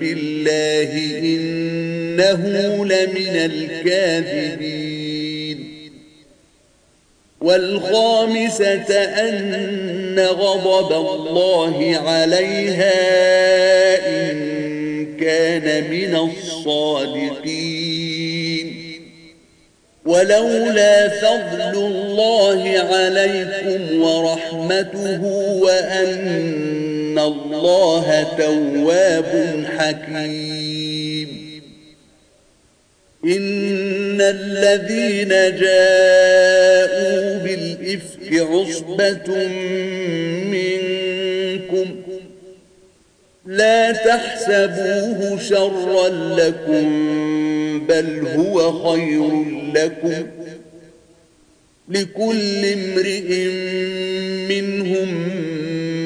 بالله إنه لمن الكاذبين. والخامسة أن غضب الله عليها إن كان من الصادقين. ولولا فضل الله عليكم ورحمته وأن ان الله تواب حكيم ان الذين جاءوا بالافك عصبه منكم لا تحسبوه شرا لكم بل هو خير لكم لكل امرئ منهم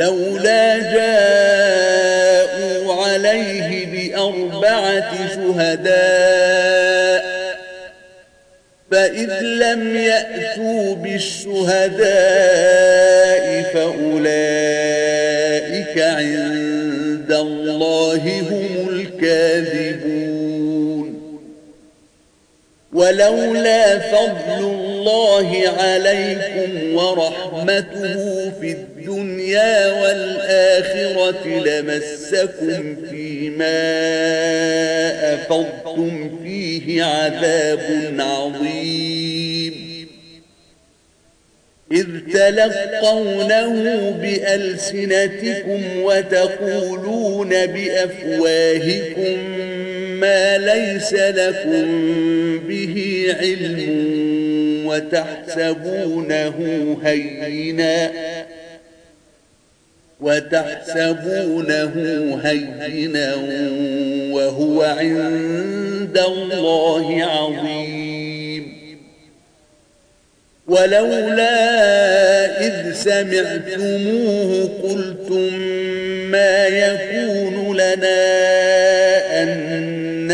لولا جاءوا عليه بأربعة شهداء فإذ لم يأتوا بالشهداء فأولئك عند الله هم الكاذبون. ولولا فضل الله عليكم ورحمته في الدنيا والآخرة لمسكم فيما أفضتم فيه عذاب عظيم. إذ تلقونه بألسنتكم وتقولون بأفواهكم ما ليس لكم به علم وتحسبونه هينا. وتحسبونه هينا وهو عند الله عظيم. ولولا إذ سمعتموه قلتم ما يكون لنا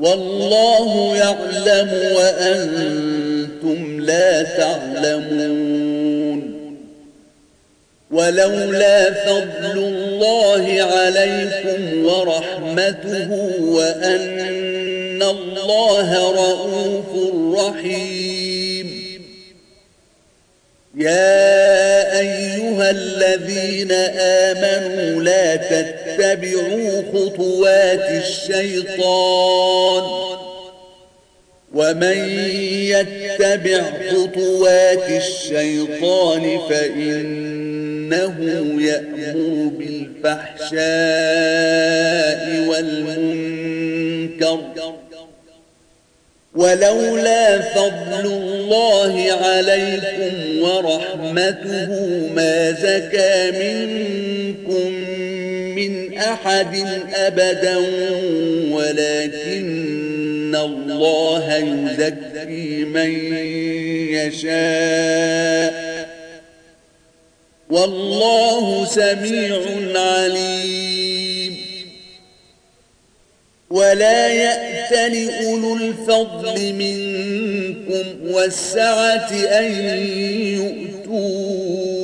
والله يعلم وأنتم لا تعلمون. ولولا فضل الله عليكم ورحمته وأن الله رؤوف رحيم. يا أيها الذين آمنوا لا تتبعوا تتبعوا خطوات الشيطان ومن يتبع خطوات الشيطان فإنه يأمر بالفحشاء والمنكر ولولا فضل الله عليكم ورحمته ما زكى منكم من أحد أبدا ولكن الله يزكي من يشاء. والله سميع عليم. ولا يأتن أولو الفضل منكم والسعة أن يؤتون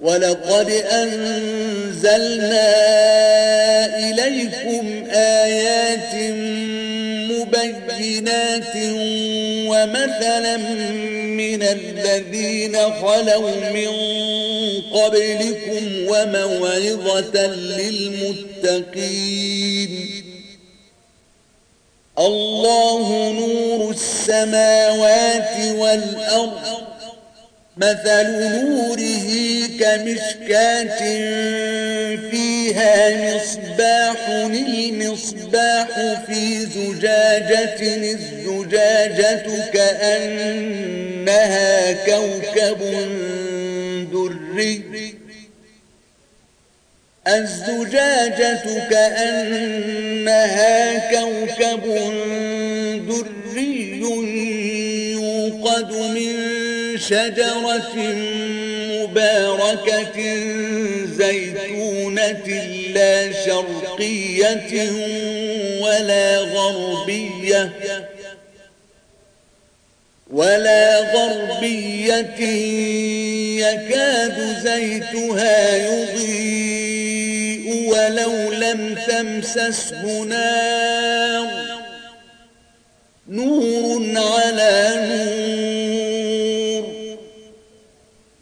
وَلَقَدْ أَنزَلْنَا إِلَيْكُمْ آيَاتٍ مُبَيِّنَاتٍ وَمَثَلًا مِنَ الَّذِينَ خَلَوْا مِن قَبْلِكُمْ وَمَوْعِظَةً لِّلْمُتَّقِينَ الله نور السماوات والأرض مثل نوره كمشكاة فيها مصباح المصباح في زجاجة الزجاجة كأنها كوكب دري. الزجاجة كأنها كوكب دري يوقد من شجرة مباركة زيتونة لا شرقية ولا غربية ولا غربية يكاد زيتها يضيء ولو لم تمسسه نار نور على نور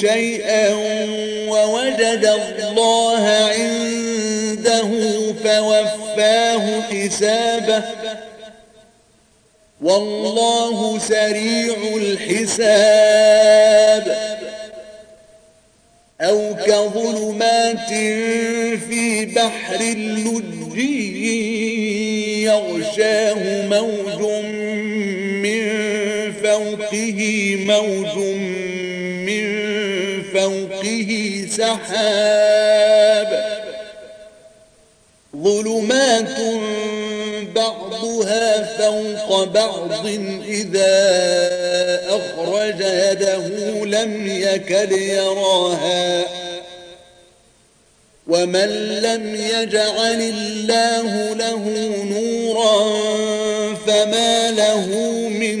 شيئا ووجد الله عنده فوفاه حسابه. والله سريع الحساب. أو كظلمات في بحر اللجي يغشاه موج من فوقه موج من سحاب. ظلمات بعضها فوق بعض إذا أخرج يده لم يكل يراها. ومن لم يجعل الله له نورا فما له من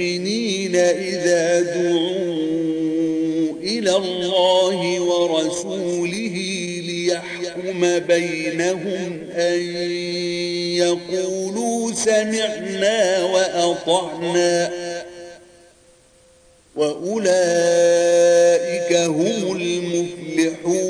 المؤمنين إذا دعوا إلى الله ورسوله ليحكم بينهم أن يقولوا سمعنا وأطعنا وأولئك هم المفلحون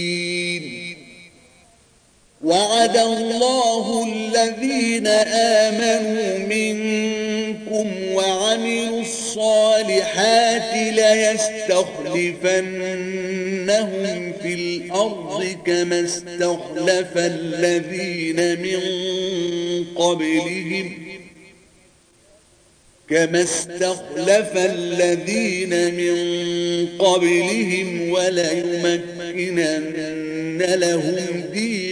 وعد الله الذين آمنوا منكم وعملوا الصالحات ليستخلفنهم في الأرض كما استخلف الذين من قبلهم كما استخلف الذين من قبلهم وليمكنن لهم دين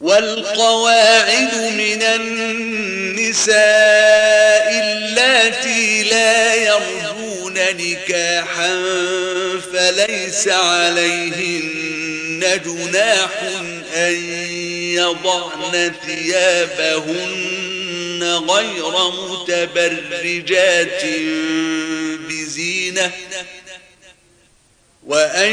والقواعد من النساء التي لا يرجون نكاحا فليس عليهن جناح أن يضعن ثيابهن غير متبرجات بزينة وأن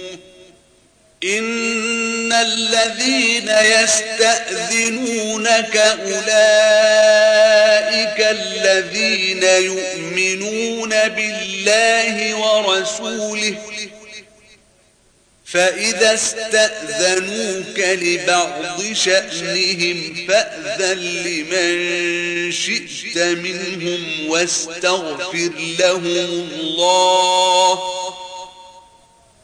ان الذين يستأذنونك اولئك الذين يؤمنون بالله ورسوله فإذا استأذنوك لبعض شأنهم فأذن لمن شئت منهم واستغفر لهم الله